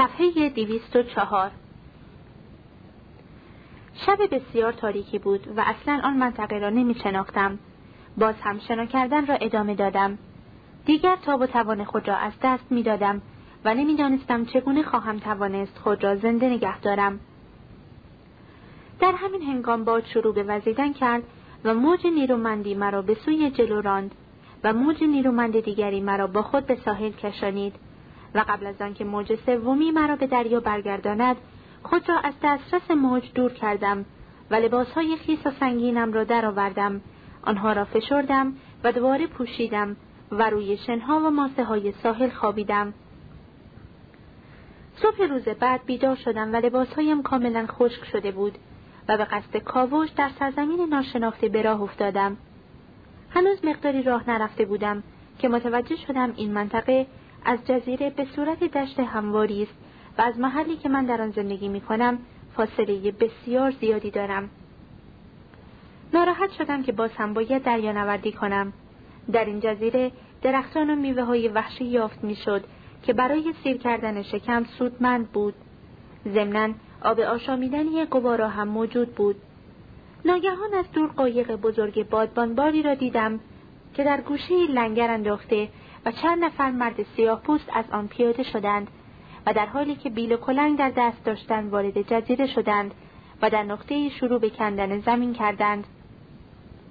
صفحه دیویست و چهار شب بسیار تاریکی بود و اصلا آن منطقه را نمی شناختم. باز هم شنا کردن را ادامه دادم. دیگر تاب و توان خود را از دست می دادم و نمی‌دانستم چگونه خواهم توانست خود را زنده نگه دارم. در همین هنگام باد شروع به وزیدن کرد و موج نیرومندی مرا به سوی جلو راند و موج نیرومند دیگری مرا با خود به ساحل کشانید و قبل از آنکه موج سومی مرا به دریا برگرداند خود را از دسترس موج دور کردم و لباسهای خیس و سنگینم را درآوردم. آنها را فشردم و دوباره پوشیدم و روی شنها و ماسه های ساحل خوابیدم. صبح روز بعد بیدار شدم و لباسهایم کاملا خشک شده بود و به قصد کاوش در سرزمین ناشناخته به راه افتادم. هنوز مقداری راه نرفته بودم که متوجه شدم این منطقه از جزیره به صورت دشت همواری است و از محلی که من در آن زندگی می کنم فاصله بسیار زیادی دارم. ناراحت شدم که باز هم باید نوردی کنم. در این جزیره درختان و میوه های وحشی یافت می‌شد که برای سیر کردن شکم سودمند بود. ضمنا آب آشامیدنی قبارا هم موجود بود. ناگهان از دور قایق بزرگ بادبانباری را دیدم که در گوشه لنگر انداخته و چند نفر مرد سیاه پوست از آن پیاده شدند و در حالی که بیل و کلنگ در دست داشتند وارد جزیره شدند و در نقطه شروع به کندن زمین کردند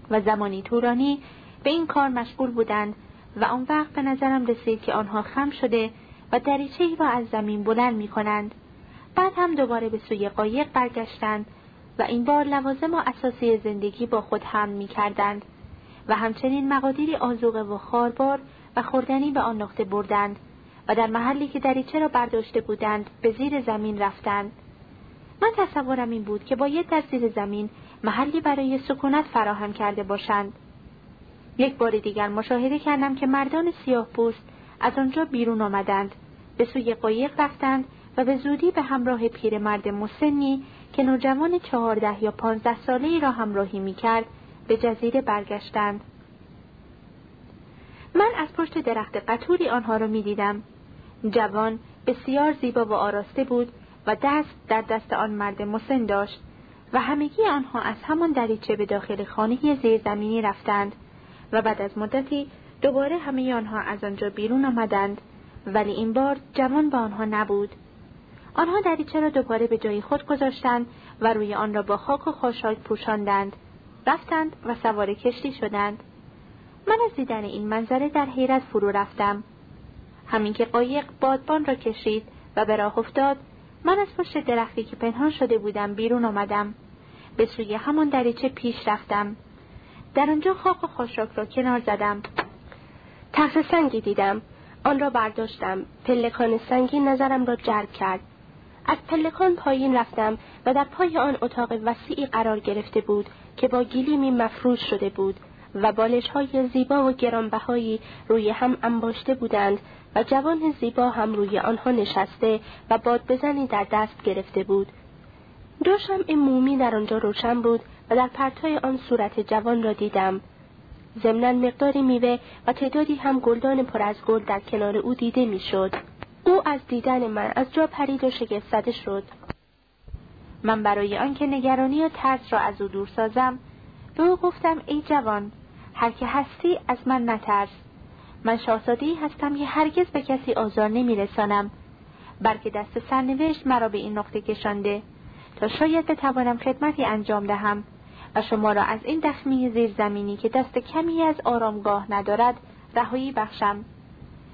و زمانی تورانی به این کار مشغول بودند و آن وقت به نظرم رسید که آنها خم شده و دریچه ای را از زمین بلند می کنند. بعد هم دوباره به سوی قایق برگشتند و این بار لوازم و اساسی زندگی با خود هم می کردند و همچنین مقادیری آزوقه و خاربار خوردنی به آن نقطه بردند و در محلی که دریچه را برداشته بودند به زیر زمین رفتند. من تصورم این بود که باید در زیر زمین محلی برای سکونت فراهم کرده باشند. یک بار دیگر مشاهده کردم که مردان سیاه پوست از آنجا بیرون آمدند. به سوی قایق رفتند و به زودی به همراه پیرمرد مسنی که نوجوان چهارده یا پانزده ساله ای را همراهی می کرد به جزیره برگشتند. من از پشت درخت قطوری آنها را می دیدم. جوان بسیار زیبا و آراسته بود و دست در دست آن مرد مسن داشت و همگی آنها از همان دریچه به داخل خانه زیرزمینی رفتند و بعد از مدتی دوباره همه آنها از آنجا بیرون آمدند ولی این بار جوان با آنها نبود. آنها دریچه را دوباره به جای خود گذاشتند و روی آن را با خاک و خاشاک پوشاندند. رفتند و سوار کشتی شدند. من از دیدن این منظره در حیرت فرو رفتم. همین که قایق بادبان را کشید و به راه افتاد من از پشت درختی که پنهان شده بودم بیرون آمدم. به سوی همان دریچه پیش رفتم. در آنجا خاک و خاشاک را کنار زدم. تخت سنگی دیدم. آن را برداشتم. پلکان سنگی نظرم را جلب کرد. از پلکان پایین رفتم و در پای آن اتاق وسیعی قرار گرفته بود که با گلیمی مفروش شده بود. و بالش های زیبا و گرانبهایی روی هم انباشته بودند و جوان زیبا هم روی آنها نشسته و باد بزنی در دست گرفته بود. دو شمع مومی در آنجا روشن بود و در پرتای آن صورت جوان را دیدم. ضمنا مقداری میوه و تعدادی هم گلدان پر از گل در کنار او دیده می‌شد. او از دیدن من از جا پرید و شگفت شد. من برای آنکه نگرانی و ترس را از او دور سازم به او گفتم ای جوان هر که هستی از من نترس. من شاهزادی هستم که هرگز به کسی آزار نمیرسانم. بلکه دست سرنوشت مرا به این نقطه کشانده. تا شاید بتوانم خدمتی انجام دهم و شما را از این دخمی زیرزمینی که دست کمی از آرامگاه ندارد رهایی بخشم.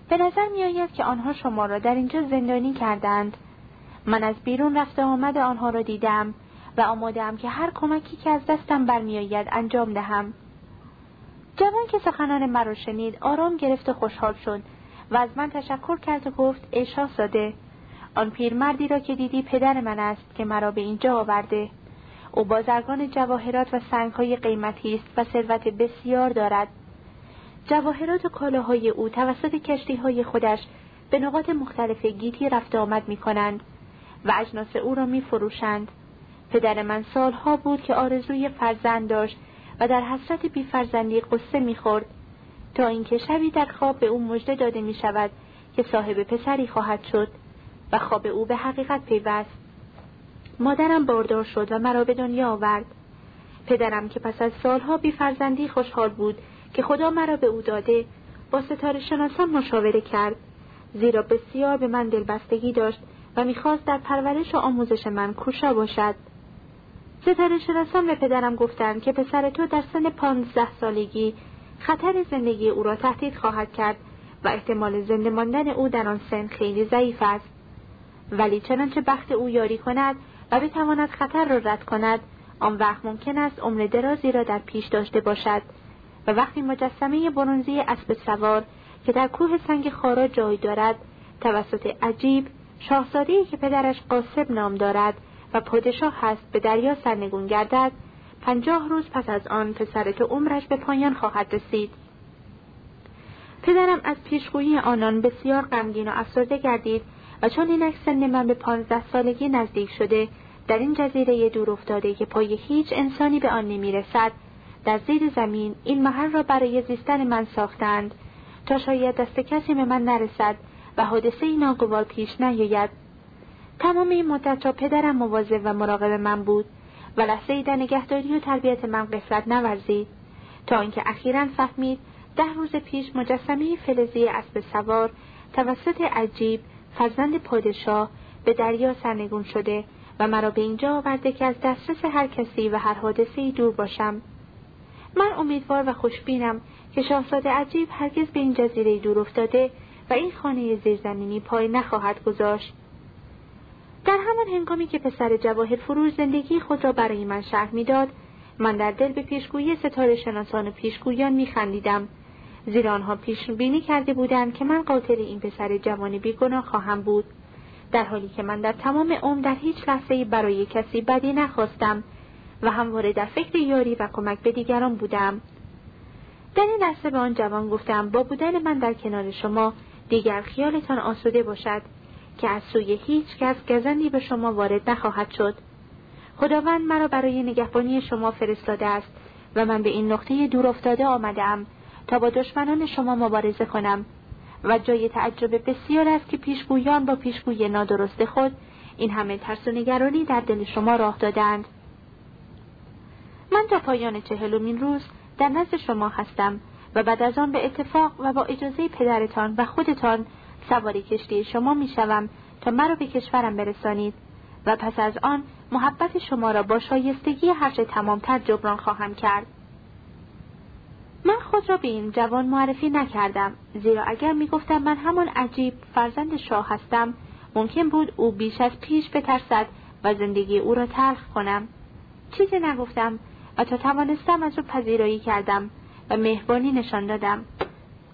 به نظر می که آنها شما را در اینجا زندانی کردند. من از بیرون رفته آمد آنها را دیدم. و آمادم که هر کمکی که از دستم برمیآید انجام دهم. جوان که سخنان مرا شنید آرام گرفت و خوشحال شد و از من تشکر کرد و گفت ای شاهزاده آن پیرمردی را که دیدی پدر من است که مرا به اینجا آورده. او بازرگان جواهرات و سنگهای قیمتی است و ثروت بسیار دارد. جواهرات و کالاهای او توسط کشتی های خودش به نقاط مختلف گیتی رفت آمد می کنند و اجناس او را می فروشند. پدر من سالها بود که آرزوی فرزند داشت و در حسرت بیفرزندی قصه می‌خورد. تا اینکه شبی در خواب به او مژده داده می شود که صاحب پسری خواهد شد و خواب او به حقیقت پیوست. مادرم باردار شد و مرا به دنیا آورد. پدرم که پس از سالها بی فرزندی خوشحال بود که خدا مرا به او داده با ستاره شناسان مشاوره کرد. زیرا بسیار به من دلبستگی داشت و می‌خواست در پرورش و آموزش من کوشا باشد. ستاره شناسان به پدرم گفتند که پسر تو در سن پانزده سالگی خطر زندگی او را تهدید خواهد کرد و احتمال زنده ماندن او در آن سن خیلی ضعیف است. ولی چنانچه بخت او یاری کند و بتواند خطر را رد کند آن وقت ممکن است عمر درازی را در پیش داشته باشد و وقتی مجسمه برونزی اسب سوار که در کوه سنگ خارا جای دارد توسط عجیب شاهزادهای که پدرش قاسب نام دارد و پادشاه هست به دریا سرنگون گردد. پنجاه روز پس از آن پسر تو عمرش به پایان خواهد رسید. پدرم از پیشگویی آنان بسیار غمگین و افسرده گردید و چون اینک سن من به پانزده سالگی نزدیک شده در این جزیره دور افتاده که پای هیچ انسانی به آن نمی‌رسد. در زیر زمین این محل را برای زیستن من ساختند. تا شاید دست کسی به من نرسد و حادثه ناگوار پیش نیاید. تمام این مدت را پدرم مواظب و مراقب من بود و لحظه ای در نگهداری و تربیت من قفلت نورزید تا اینکه اخیرا فهمید ده روز پیش مجسمه فلزی اسب سوار توسط عجیب فرزند پادشاه به دریا سرنگون شده و مرا به اینجا آورده که از دسترس هر کسی و هر حادثه دور باشم. من امیدوار و خوشبینم که شاهزاده عجیب هرگز به این جزیره دور افتاده و این خانه زیرزمینی پای نخواهد گذاشت. در همان هنگامی که پسر جواهر فروش زندگی خود را برای من شرح می‌داد من در دل به پیشگویی ستاره شناسان و پیشگویان میخندیدم. زیرا آنها پیش بینی کرده بودند که من قاتل این پسر جوان بیگناه خواهم بود. در حالی که من در تمام عمر در هیچ لحظه برای کسی بدی نخواستم و همواره در فکر یاری و کمک به دیگران بودم. در این لحظه به آن جوان گفتم با بودن من در کنار شما دیگر خیالتان آسوده باشد. که از سوی هیچ کس گزندی به شما وارد نخواهد شد. خداوند مرا برای نگهبانی شما فرستاده است و من به این نقطه دور افتاده آمدم تا با دشمنان شما مبارزه کنم و جای تعجب بسیار است که پیشگویان با پیشگوی نادرست خود این همه ترس و نگرانی در دل شما راه دادند من تا پایان چهلمین روز در نزد شما هستم و بعد از آن به اتفاق و با اجازه پدرتان و خودتان سواری کشتی شما می‌شوم تا مرا به کشورم برسانید. و پس از آن محبت شما را با شایستگی هرچه تمامتر جبران خواهم کرد. من خود را به این جوان معرفی نکردم زیرا اگر می‌گفتم من همان عجیب فرزند شاه هستم ممکن بود او بیش از پیش بترسد و زندگی او را تلخ کنم. چیزی نگفتم و تا توانستم از او پذیرایی کردم و مهربانی نشان دادم.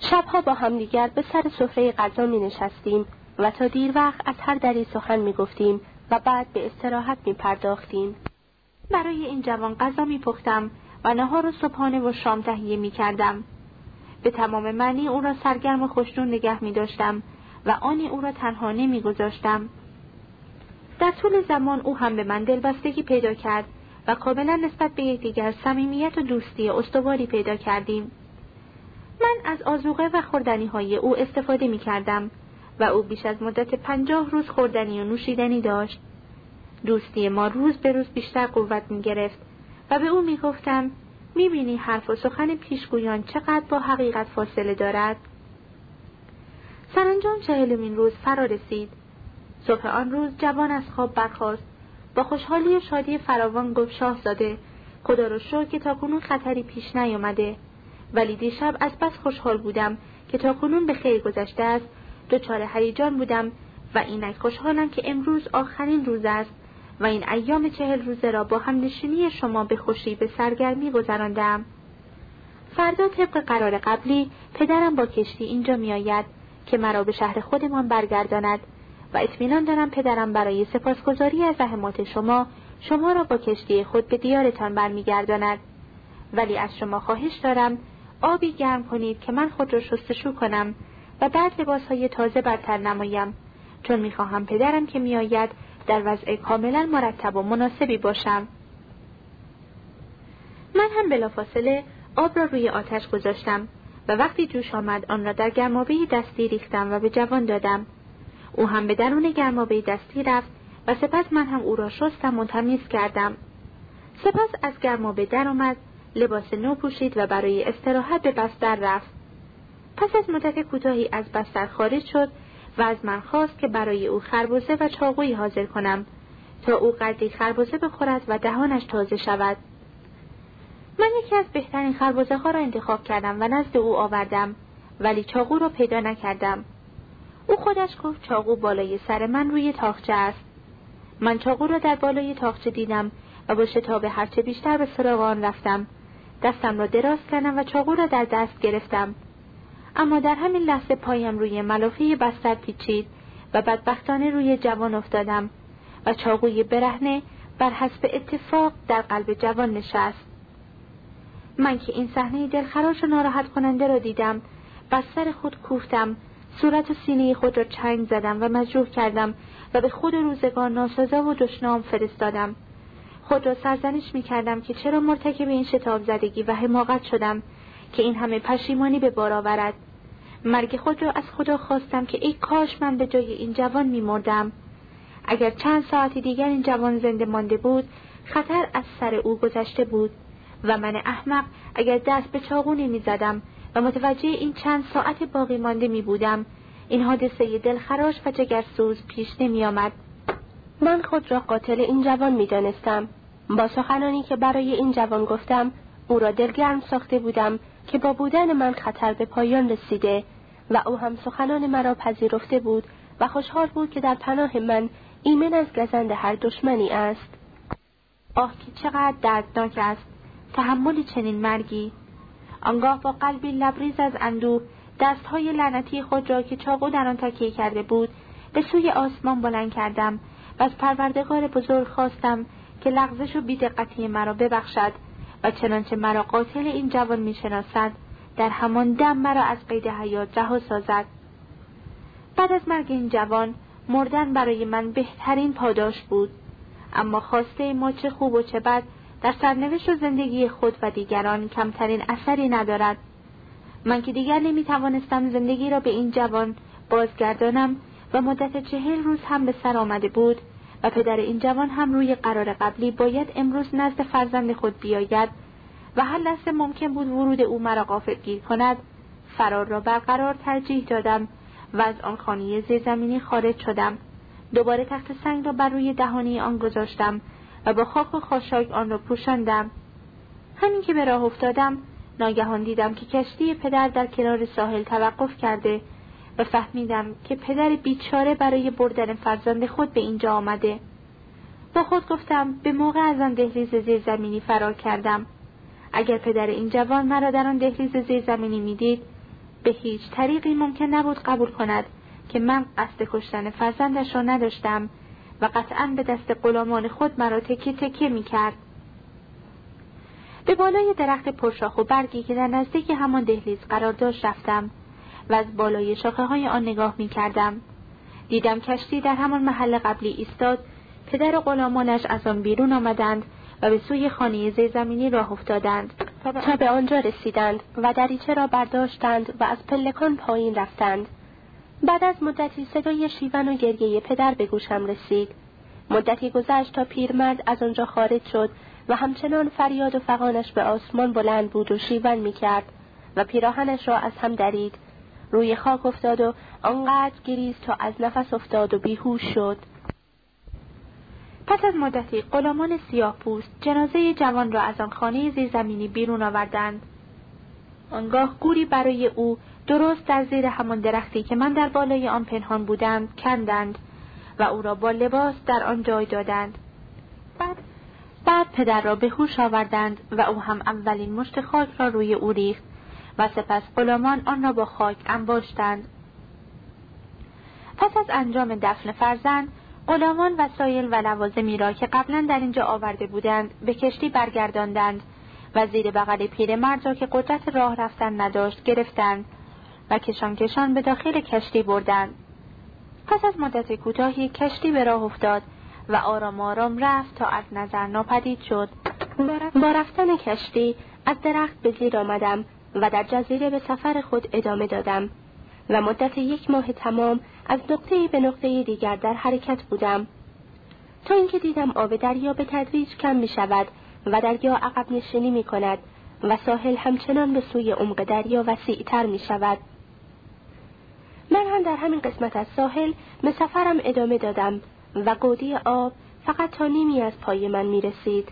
شبها با همدیگر به سر سفره غذا می نشستیم و تا دیر وقت از هر دری سخن می گفتیم و بعد به استراحت می پرداختیم. برای این جوان غذا می پختم و نهار و صبحانه و شام تهیه می کردم. به تمام معنی او را سرگرم و خوشنون نگه می داشتم و آنی او را تنها نمی گذاشتم. در طول زمان او هم به من دلبستگی پیدا کرد و کاملا نسبت به یکدیگر صمیمیت و دوستی استواری پیدا کردیم. من از آزوقه و خوردنی های او استفاده می کردم و او بیش از مدت پنجاه روز خوردنی و نوشیدنی داشت. دوستی ما روز به روز بیشتر قوت می گرفت و به او می گفتم می بینی حرف و سخن پیشگویان چقدر با حقیقت فاصله دارد؟ سرانجام چهلمین روز فرا رسید. صبح آن روز جوان از خواب برخاست. با خوشحالی و شادی فراوان گفت شاهزاده خدا رو شکر که تاکنون خطری پیش نیامده ولی دیشب از بس خوشحال بودم که تا کنون به خیر گذشته است. دچار هیجان بودم و اینک خوشحالم که امروز آخرین روز است و این ایام چهل روزه را با هم نشینی شما به خوشی به سرگرمی گذراندم. فردا طبق قرار قبلی پدرم با کشتی اینجا میآید که مرا به شهر خودمان برگرداند و اطمینان دارم پدرم برای سپاسگزاری از زحمات شما شما را با کشتی خود به دیارتان برمیگرداند. ولی از شما خواهش دارم آبی گرم کنید که من خود را شستشو کنم و بعد لباس های تازه برتر نمایم چون می‌خواهم پدرم که میآید در وضع کاملا مرتب و مناسبی باشم. من هم بلافاصله آب را روی آتش گذاشتم و وقتی جوش آمد آن را در گرمابه دستی ریختم و به جوان دادم. او هم به درون گرمابه دستی رفت و سپس من هم او را شستم و تمیز کردم. سپس از گرمابه درآمد لباس نو پوشید و برای استراحت به بستر رفت. پس از مدت کوتاهی از بستر خارج شد و از من خواست که برای او خربوزه و چاقویی حاضر کنم تا او قدری خربوزه بخورد و دهانش تازه شود. من یکی از بهترین خربوزه ها را انتخاب کردم و نزد او آوردم ولی چاقو را پیدا نکردم. او خودش گفت چاقو بالای سر من روی تاخچه است. من چاقو را در بالای تاخچه دیدم و با شتاب هرچه بیشتر به سراغ آن رفتم. دستم را دراز کردم و چاقو را در دست گرفتم. اما در همین لحظه پایم روی ملافه بستر پیچید و بدبختانه روی جوان افتادم و چاقوی برهنه بر حسب اتفاق در قلب جوان نشست. من که این صحنه دلخراش و ناراحت کننده را دیدم بر سر خود کوفتم صورت و سینه خود را چنگ زدم و مجروح کردم و به خود روزگار ناسزا و دشنام فرستادم. خود را سرزنش می کردم که چرا مرتکب این شتاب زدگی و حماقت شدم که این همه پشیمانی به بار آورد مرگ خود را از خدا خواستم که ای کاش من به جای این جوان می مردم. اگر چند ساعتی دیگر این جوان زنده مانده بود خطر از سر او گذشته بود و من احمق اگر دست به چاقو نمی زدم و متوجه این چند ساعت باقی مانده می بودم این حادثه دلخراش و جگرسوز پیش نمی آمد. من خود را قاتل این جوان می دانستم. با سخنانی که برای این جوان گفتم او را دلگرم ساخته بودم که با بودن من خطر به پایان رسیده و او هم سخنان مرا پذیرفته بود و خوشحال بود که در پناه من ایمن از گزند هر دشمنی است. آه که چقدر دردناک است. تحمل چنین مرگی. آنگاه با قلبی لبریز از اندوه دستهای لعنتی خود را که چاقو در آن تکیه کرده بود به سوی آسمان بلند کردم و از پروردگار بزرگ خواستم که لغزش و بیدقتی مرا ببخشد و چنانچه مرا قاتل این جوان می‌شناسد در همان دم مرا از قید حیات رها سازد. بعد از مرگ این جوان مردن برای من بهترین پاداش بود. اما خواسته ما چه خوب و چه بد در سرنوشت و زندگی خود و دیگران کمترین اثری ندارد. من که دیگر نمی توانستم زندگی را به این جوان بازگردانم و مدت چهل روز هم به سر آمده بود و پدر این جوان هم روی قرار قبلی باید امروز نزد فرزند خود بیاید و هر لحظه ممکن بود ورود او مرا غافل گیر کند فرار را برقرار ترجیح دادم و از آن خانه زیرزمینی خارج شدم. دوباره تخت سنگ را بر روی دهانی آن گذاشتم و با خاک و خاشاک آن را پوشاندم. همین که به راه افتادم ناگهان دیدم که کشتی پدر در کنار ساحل توقف کرده فهمیدم که پدر بیچاره برای بردن فرزند خود به اینجا آمده. با خود گفتم به موقع از آن دهلیز زیرزمینی فرار کردم. اگر پدر این جوان مرا در آن دهلیز زیرزمینی می‌دید به هیچ طریقی ممکن نبود قبول کند که من قصد کشتن فرزندش را نداشتم و قطعا به دست غلامان خود مرا تکه تکه می کرد. به بالای درخت پرشاخ و برگی که در نزدیک همان دهلیز قرار داشت رفتم. و از بالای شاخه های آن نگاه می کردم. دیدم کشتی در همان محل قبلی ایستاد. پدر و غلامانش از آن بیرون آمدند و به سوی خانه زیرزمینی راه افتادند تا به آنجا رسیدند و دریچه را برداشتند و از پلکان پایین رفتند. بعد از مدتی صدای شیون و گریه پدر به گوشم رسید. مدتی گذشت تا پیرمرد از آنجا خارج شد و همچنان فریاد و فقانش به آسمان بلند بود و شیون می‌کرد و پیراهنش را از هم درید. روی خاک افتاد و آنقدر گریست تا از نفس افتاد و بیهوش شد. پس از مدتی غلامان سیاه پوست جنازه جوان را از آن خانه زیرزمینی بیرون آوردند. آنگاه گوری برای او درست در زیر همان درختی که من در بالای آن پنهان بودم کندند و او را با لباس در آن جای دادند. بعد بعد پدر را به هوش آوردند و او هم اولین مشت خاک را روی او ریخت. و سپس غلامان آن را با خاک انباشتند. پس از انجام دفن فرزند غلامان وسایل و لوازمی را که قبلا در اینجا آورده بودند به کشتی برگرداندند و زیر بغل پیرمرد را که قدرت راه رفتن نداشت گرفتند و کشان کشان به داخل کشتی بردند. پس از مدت کوتاهی کشتی به راه افتاد و آرام آرام رفت تا از نظر ناپدید شد. با رفتن کشتی از درخت به زیر آمدم و در جزیره به سفر خود ادامه دادم و مدت یک ماه تمام از نقطه به نقطه دیگر در حرکت بودم تا اینکه دیدم آب دریا به تدریج کم می شود و دریا عقب نشینی می کند و ساحل همچنان به سوی عمق دریا وسیعتر می شود. من هم در همین قسمت از ساحل به سفرم ادامه دادم و گودی آب فقط تا نیمی از پای من می رسید.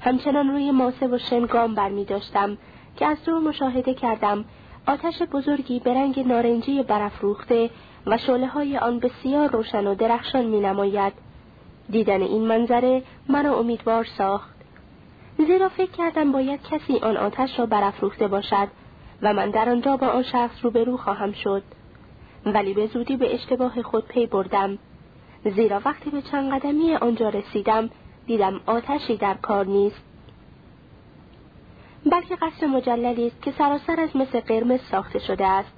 همچنان روی ماسه و شنگام بر می داشتم که از دور مشاهده کردم آتش بزرگی به رنگ نارنجی برافروخته و شعله های آن بسیار روشن و درخشان می نماید. دیدن این منظره مرا امیدوار ساخت. زیرا فکر کردم باید کسی آن آتش را برافروخته باشد و من در آنجا با آن شخص روبرو خواهم شد. ولی به زودی به اشتباه خود پی بردم. زیرا وقتی به چند قدمی آنجا رسیدم دیدم آتشی در کار نیست. بلکه قصر مجللی است که سراسر از مثل قرمز ساخته شده است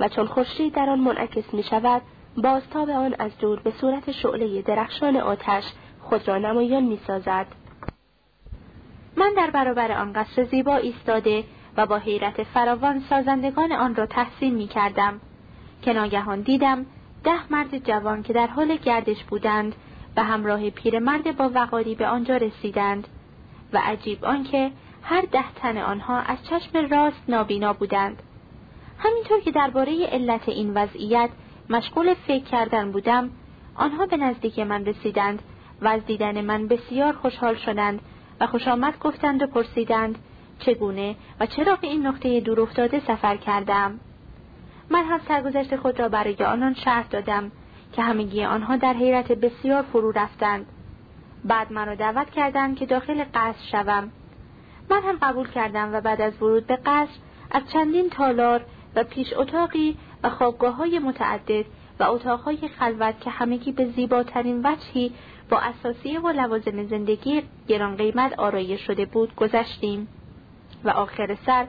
و چون خورشید در آن منعکس می شود بازتاب آن از دور به صورت شعله درخشان آتش خود را نمایان می سازد. من در برابر آن قصر زیبا ایستاده و با حیرت فراوان سازندگان آن را تحسین می کردم که ناگهان دیدم ده مرد جوان که در حال گردش بودند و همراه پیرمرد با وقاری به آنجا رسیدند و عجیب آنکه هر ده تن آنها از چشم راست نابینا بودند. همینطور که درباره علت این وضعیت مشغول فکر کردن بودم آنها به نزدیک من رسیدند و از دیدن من بسیار خوشحال شدند و خوش آمد گفتند و پرسیدند چگونه و چرا به این نقطه دور افتاده سفر کردم. من هم سرگذشت خود را برای آنان شرح دادم که همگی آنها در حیرت بسیار فرو رفتند. بعد مرا دعوت کردند که داخل قصر شوم. من هم قبول کردم و بعد از ورود به قصر از چندین تالار و پیش اتاقی و خوابگاه های متعدد و اتاقهای خلوت که همگی به زیباترین وجهی با اساسیه و لوازم زندگی گران قیمت آرایش شده بود گذشتیم و آخر سر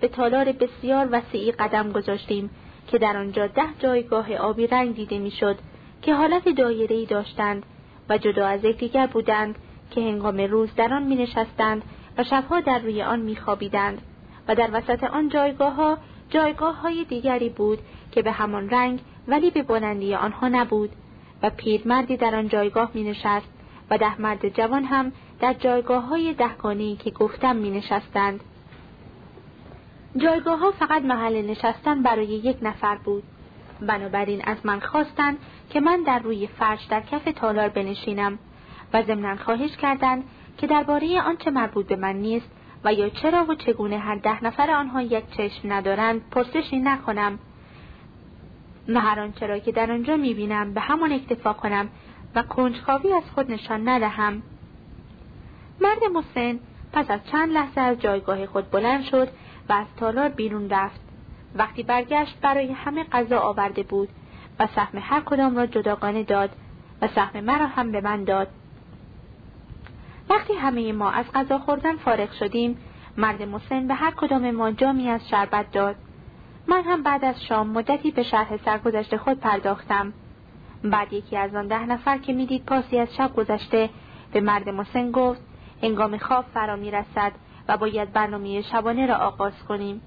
به تالار بسیار وسیعی قدم گذاشتیم که در آنجا ده جایگاه آبی رنگ دیده می‌شد که حالت دایره‌ای داشتند و جدا از یکدیگر بودند که هنگام روز در آن می نشستند و شبها در روی آن می خوابیدند و در وسط آن جایگاه ها جایگاه های دیگری بود که به همان رنگ ولی به بلندی آنها نبود و پیرمردی در آن جایگاه می نشست و ده مرد جوان هم در جایگاه های دهگانی که گفتم می نشستند. جایگاه ها فقط محل نشستن برای یک نفر بود. بنابراین از من خواستند که من در روی فرش در کف تالار بنشینم و ضمنا خواهش کردند که درباره آنچه مربوط به من نیست و یا چرا و چگونه هر ده نفر آنها یک چشم ندارند پرسشی نکنم. و هر آنچه را که در آنجا می‌بینم به همان اکتفا کنم و کنجکاوی از خود نشان ندهم. مرد مسن پس از چند لحظه از جایگاه خود بلند شد و از تالار بیرون رفت. وقتی برگشت برای همه غذا آورده بود و سهم هر کدام را جداگانه داد و سهم مرا هم به من داد. وقتی همه ما از غذا خوردن فارغ شدیم مرد مسن به هر کدام ما جامی از شربت داد. من هم بعد از شام مدتی به شرح سرگذشت خود پرداختم. بعد یکی از آن ده نفر که می‌دید پاسی از شب گذشته به مرد مسن گفت هنگام خواب فرا رسد و باید برنامه شبانه را آغاز کنیم.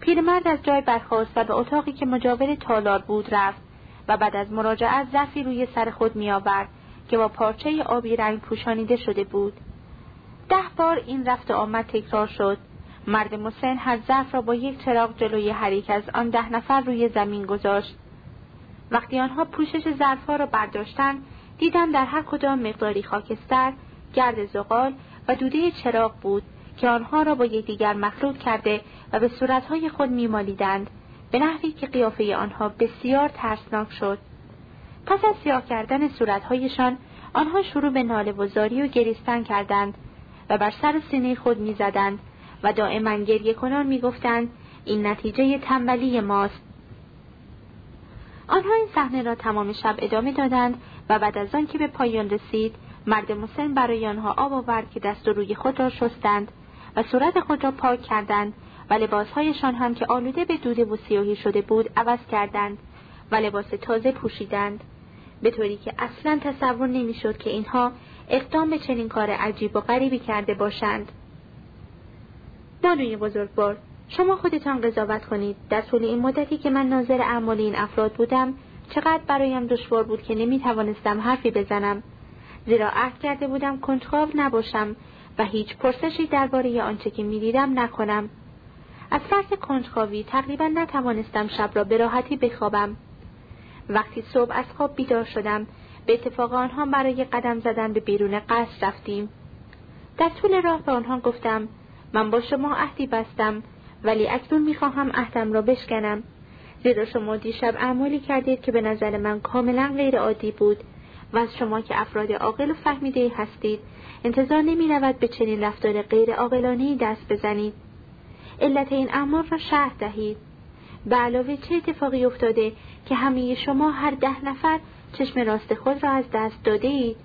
پیرمرد از جای برخاست و به اتاقی که مجاور تالار بود رفت و بعد از مراجعت ظرفی روی سر خود میآورد. که با پارچه آبی رنگ پوشانیده شده بود. ده بار این رفت آمد تکرار شد. مرد مسن هر ظرف را با یک چراغ جلوی هر یک از آن ده نفر روی زمین گذاشت. وقتی آنها پوشش ظرفها را برداشتند دیدم در هر کدام مقداری خاکستر گرد زغال و دوده چراغ بود که آنها را با یکدیگر مخلوط کرده و به صورتهای خود میمالیدند به نحوی که قیافه آنها بسیار ترسناک شد. پس از سیاه کردن صورتهایشان آنها شروع به ناله و زاری و گریستن کردند و بر سر سینه خود می‌زدند و دائما گریه کنان می‌گفتند این نتیجه تنبلی ماست. آنها این صحنه را تمام شب ادامه دادند و بعد از آن که به پایان رسید مرد مسن برای آنها آب آورد که دست و روی خود را شستند و صورت خود را پاک کردند و لباسهایشان هم که آلوده به دوده و سیاهی شده بود عوض کردند. و لباس تازه پوشیدند. به طوری که اصلا تصور نمی‌شد که اینها اقدام به چنین کار عجیب و غریبی کرده باشند. بانوی بزرگوار شما خودتان قضاوت کنید. در طول این مدتی که من ناظر اعمال این افراد بودم چقدر برایم دشوار بود که نمی توانستم حرفی بزنم. زیرا عهد کرده بودم کنجکاو نباشم و هیچ پرسشی درباره آنچه که می‌دیدم نکنم. از فرط کنجکاوی تقریبا نتوانستم شب را به راحتی بخوابم. وقتی صبح از خواب بیدار شدم به اتفاق آنها برای قدم زدن به بیرون قصر رفتیم. در طول راه به آنها گفتم من با شما عهدی بستم ولی اکنون می‌خواهم عهدم را بشکنم. زیرا شما دیشب اعمالی کردید که به نظر من کاملا غیر عادی بود و از شما که افراد عاقل و فهمیده هستید انتظار نمی رود به چنین رفتار غیر عاقلانه دست بزنید. علت این اعمال را شرح دهید. به علاوه چه اتفاقی افتاده که همه شما هر ده نفر چشم راست خود را از دست داده اید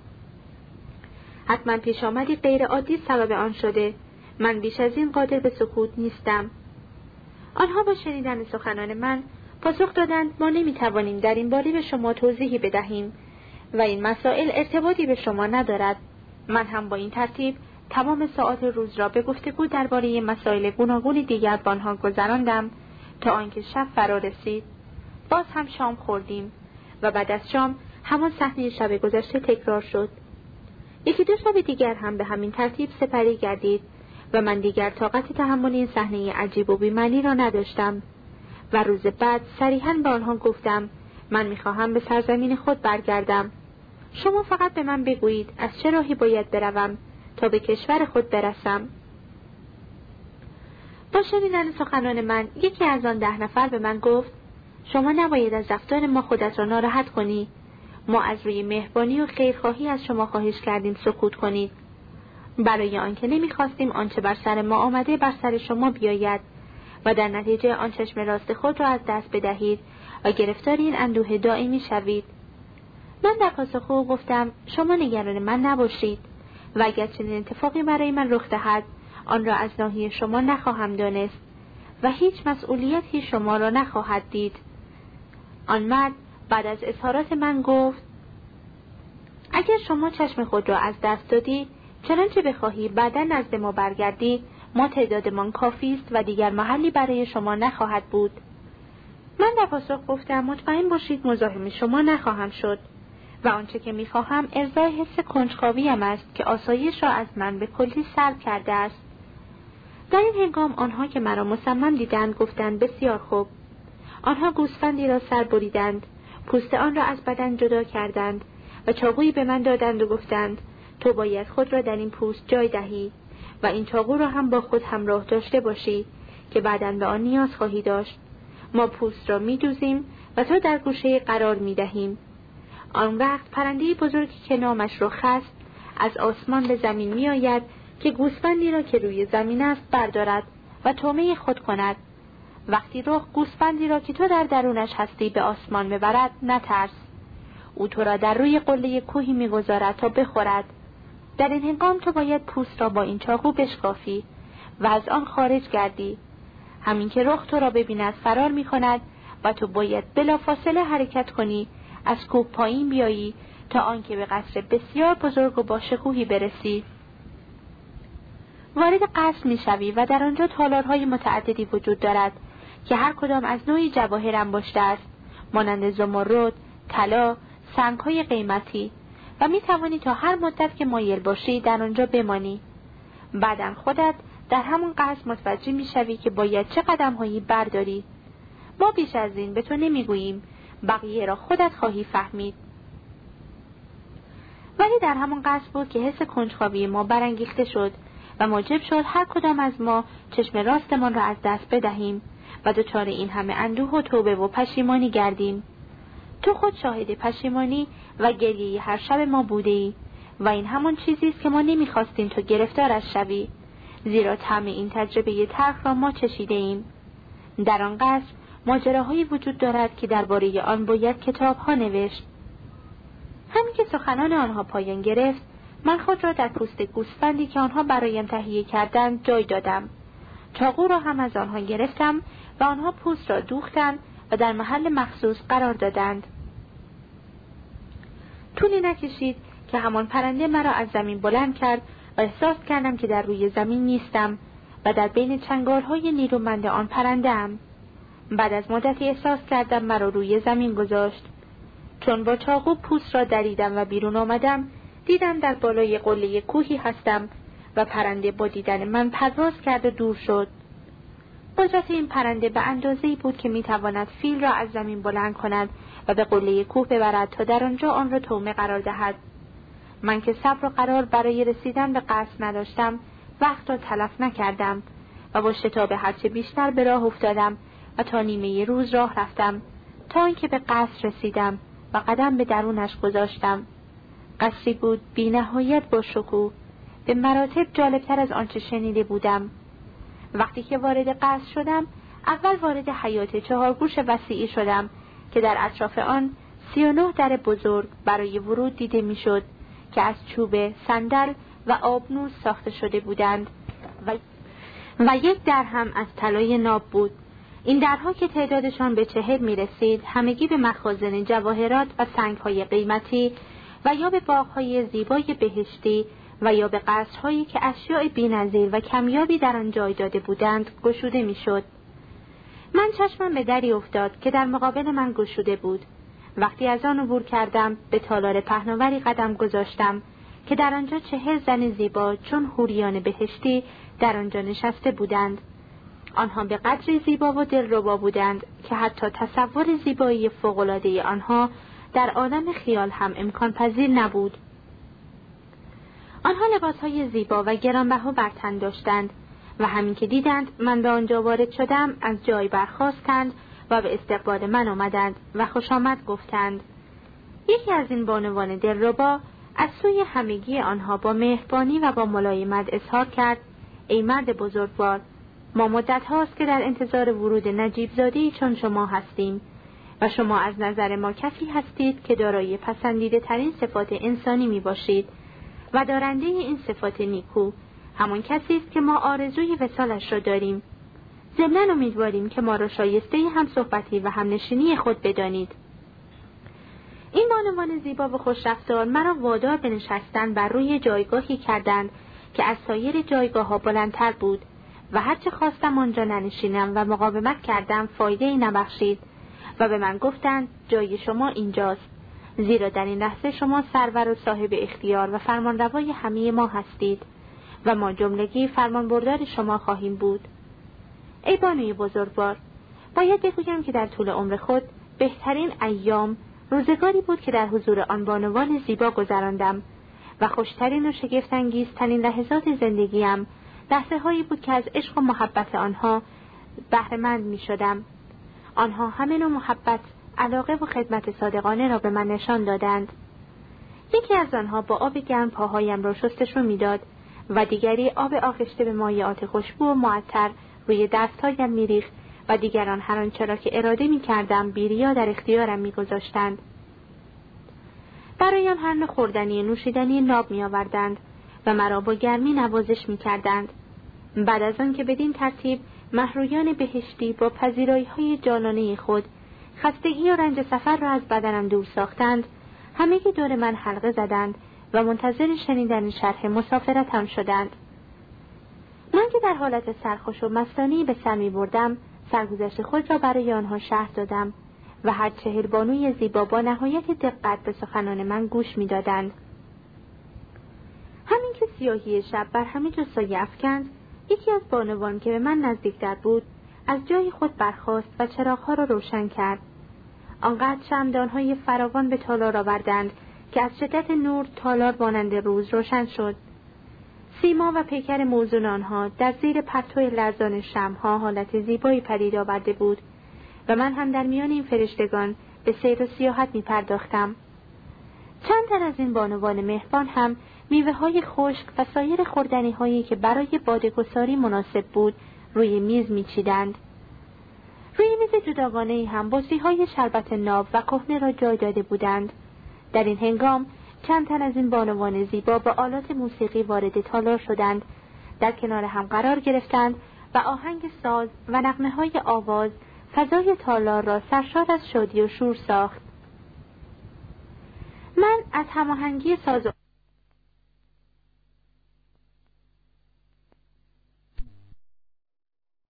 حتما پیش آمدی غیر عادی سبب آن شده. من بیش از این قادر به سکوت نیستم. آنها با شنیدن سخنان من پاسخ دادند ما نمی‌توانیم در این باره به شما توضیحی بدهیم و این مسائل ارتباطی به شما ندارد. من هم با این ترتیب تمام ساعات روز را به گفتگو درباره مسائل گوناگون دیگر با آنها گذراندم. تا آنکه شب فرا رسید. باز هم شام خوردیم و بعد از شام همان صحنه شب گذشته تکرار شد. یکی دو شب دیگر هم به همین ترتیب سپری گردید و من دیگر طاقت تحمل این صحنه عجیب و بیمعنی را نداشتم و روز بعد صریحا به آنها گفتم من می‌خواهم به سرزمین خود برگردم. شما فقط به من بگویید از چه راهی باید بروم تا به کشور خود برسم. با شنیدن سخنان من یکی از آن ده نفر به من گفت شما نباید از رفتار ما خودت را ناراحت کنی. ما از روی مهربانی و خیرخواهی از شما خواهش کردیم سکوت کنید. برای آنکه نمی‌خواستیم آنچه بر سر ما آمده بر سر شما بیاید و در نتیجه آن چشم راست خود را از دست بدهید و گرفتار این اندوه دائمی شوید. من در پاسخ او گفتم شما نگران من نباشید و اگر چنین اتفاقی برای من رخ دهد آن را از ناحیه شما نخواهم دانست و هیچ مسئولیتی شما را نخواهد دید. آن مرد بعد از اظهارات من گفت اگر شما چشم خود را از دست دادی چنانچه بخواهی بعدا نزد ما برگردی ما تعدادمان کافی است و دیگر محلی برای شما نخواهد بود. من در پاسخ گفتم مطمئن باشید مزاحم شما نخواهم شد و آنچه که می‌خواهم ارزای حس کنجکاویم است که آسایش را از من به کلی سلب کرده است. در این هنگام آنها که مرا مصمم دیدند گفتند بسیار خوب. آنها گوسفندی را سر بریدند پوست آن را از بدن جدا کردند و چاقویی به من دادند و گفتند تو باید خود را در این پوست جای دهی و این چاقو را هم با خود همراه داشته باشی که بعدا به آن نیاز خواهی داشت. ما پوست را میدوزیم و تو در گوشه قرار می‌دهیم. آن وقت پرنده بزرگی که نامش رو خست از آسمان به زمین میآید که گوسفندی را که روی زمین است بردارد و تومه خود کند. وقتی رخ گوسفندی را که تو در درونش هستی به آسمان می‌برد نترس. او تو را در روی قله کوهی می‌گذارد تا بخورد. در این هنگام تو باید پوست را با این چاقو بشکافی و از آن خارج گردی. همین که رخ تو را ببیند فرار می کند و تو باید بلافاصله حرکت کنی. از کوه پایین بیایی تا آنکه به قصر بسیار بزرگ و با شکوهی برسی. وارد قصر می‌شوی و در آنجا تالارهای متعددی وجود دارد که هر کدام از نوعی جواهر انباشته است. مانند زمرد طلا سنگهای قیمتی. و می توانی تا هر مدت که مایل باشی در آنجا بمانی. بعدا خودت در همون قصد متوجه می شوی که باید چه قدم هایی برداری. ما بیش از این به تو نمی‌گوییم. بقیه را خودت خواهی فهمید. ولی در همون قصد بود که حس کنجکاوی ما برانگیخته شد. و موجب شد هر کدام از ما چشم راستمان را از دست بدهیم و دچار این همه اندوه و توبه و پشیمانی گردیم. تو خود شاهد پشیمانی و گریه هر شب ما بوده ای و این همان چیزی است که ما نمی‌خواستیم تو گرفتارش شوی زیرا طعم این تجربه ترخ را ما چشیده ایم در آن قصر ماجراهایی وجود دارد که درباره آن باید کتاب ها نوشت. همین که سخنان آنها پایان گرفت من خود را در پوست گوسفندی که آنها برایم تهیه کردند جای دادم. چاقو را هم از آنها گرفتم و آنها پوست را دوختند و در محل مخصوص قرار دادند. طولی نکشید که همان پرنده مرا از زمین بلند کرد و احساس کردم که در روی زمین نیستم و در بین چنگارهای نیرومند آن پرنده بعد از مدتی احساس کردم مرا روی زمین گذاشت. چون با چاقو پوست را دریدم و بیرون آمدم دیدم در بالای قله کوهی هستم و پرنده با دیدن من پرواز کرد و دور شد. قدرت این پرنده به اندازه‌ای بود که می‌تواند فیل را از زمین بلند کند و به قله کوه ببرد تا در آنجا آن را تومه قرار دهد. من که صبر و قرار برای رسیدن به قصد نداشتم وقت را تلف نکردم و با شتاب هرچه بیشتر به راه افتادم و تا نیمه روز راه رفتم. تا اینکه به قصر رسیدم و قدم به درونش گذاشتم. قصری بود بی نهایت با شکوه. به مراتب جالبتر از آنچه شنیده بودم. وقتی که وارد قصر شدم اول وارد حیات چهارگوش وسیعی شدم که در اطراف آن سی و نه در بزرگ برای ورود دیده می‌شد که از چوب صندل و آبنوس ساخته شده بودند و, و یک در هم از طلای ناب بود. این درها که تعدادشان به چهل می رسید همگی به مخازن جواهرات و سنگهای قیمتی و یا به باغهای زیبای بهشتی و یا به قصرهایی که اشیاء بینظیر و کمیابی در آن جای داده بودند گشوده می‌شد. من چشمم به دری افتاد که در مقابل من گشوده بود. وقتی از آن عبور کردم به تالار پهناوری قدم گذاشتم که در آنجا چهل زن زیبا چون هوریان بهشتی در آنجا نشسته بودند. آنها به قدری زیبا و دلربا بودند که حتی تصور زیبایی فوقالعاده آنها در عالم خیال هم امکان پذیر نبود. آنها لباسهای زیبا و گرانبها بر تن داشتند و همین که دیدند من به آنجا وارد شدم از جای برخواستند و به استقبال من آمدند و خوش آمد گفتند. یکی از این بانوان دلربا از سوی همگی آنها با مهربانی و با ملایمت اظهار کرد ای مرد بزرگوار ما مدت هاست که در انتظار ورود نجیب زادی چون شما هستیم. و شما از نظر ما کسی هستید که دارای پسندیده ترین صفات انسانی می باشید و دارنده این صفات نیکو همان کسی است که ما آرزوی وسالش را داریم. ضمنا امیدواریم که ما را شایسته هم صحبتی و هم نشینی خود بدانید. این بانوان زیبا و خوشرفتار مرا وادار به نشستن بر روی جایگاهی کردند که از سایر جایگاه ها بلندتر بود و هرچه خواستم آنجا ننشینم و مقاومت کردم فایده ای نبخشید. و به من گفتند جای شما اینجاست زیرا در این لحظه شما سرور و صاحب اختیار و فرمانروای همه ما هستید و ما جملگی فرمانبردار شما خواهیم بود ای بانوی بزرگوار باید بگویم که در طول عمر خود بهترین ایام روزگاری بود که در حضور آن بانوان زیبا گذراندم و خوشترین و شگفتانگیزترین لحظات زندگیم لحظه هایی بود که از عشق و محبت آنها بهرهمند می شدم. آنها همه نوع محبت، علاقه و خدمت صادقانه را به من نشان دادند. یکی از آنها با آب گرم پاهایم را شستشو می‌داد و دیگری آب آغشته به مایعات خوشبو و معطر روی دستهایم میریخت و دیگران هر آنچه را که اراده می کردم بیریا در اختیارم میگذاشتند. برایم هر نوع خوردنی نوشیدنی ناب می آوردند و مرا با گرمی نوازش می کردند. بعد از آن که بدین ترتیب محرویان بهشتی با پذیرایی های جانانه خود خستگی و رنج سفر را از بدنم دور ساختند. همگی دور من حلقه زدند و منتظر شنیدن شرح مسافرتم شدند. من که در حالت سرخوش و مستانی به سر می بردم سرگذشت خود را برای آنها شهر دادم و هر چهل بانوی زیبا با نهایت دقت به سخنان من گوش می‌دادند. همین که سیاهی شب بر همه جا سایه افکند یکی از بانوان که به من نزدیکتر بود از جای خود برخاست و چراغها را روشن کرد آنقدر شمدانهای فراوان به تالار آوردند که از شدت نور تالار مانند روز روشن شد سیما و پیکر موزون آنها در زیر پرتو لرزان شمها حالت زیبایی پدید آورده بود و من هم در میان این فرشتگان به سیر و سیاحت می پرداختم. چند تر از این بانوان مهربان هم میوه های خشک و سایر خوردنی هایی که برای بادگساری مناسب بود روی میز میچیدند. روی میز جداگانه هم بسی های شربت ناب و کهنه را جای داده بودند. در این هنگام چند تن از این بانوان زیبا با آلات موسیقی وارد تالار شدند در کنار هم قرار گرفتند و آهنگ ساز و نقمه های آواز فضای تالار را سرشار از شادی و شور ساخت من از هماهنگی ساز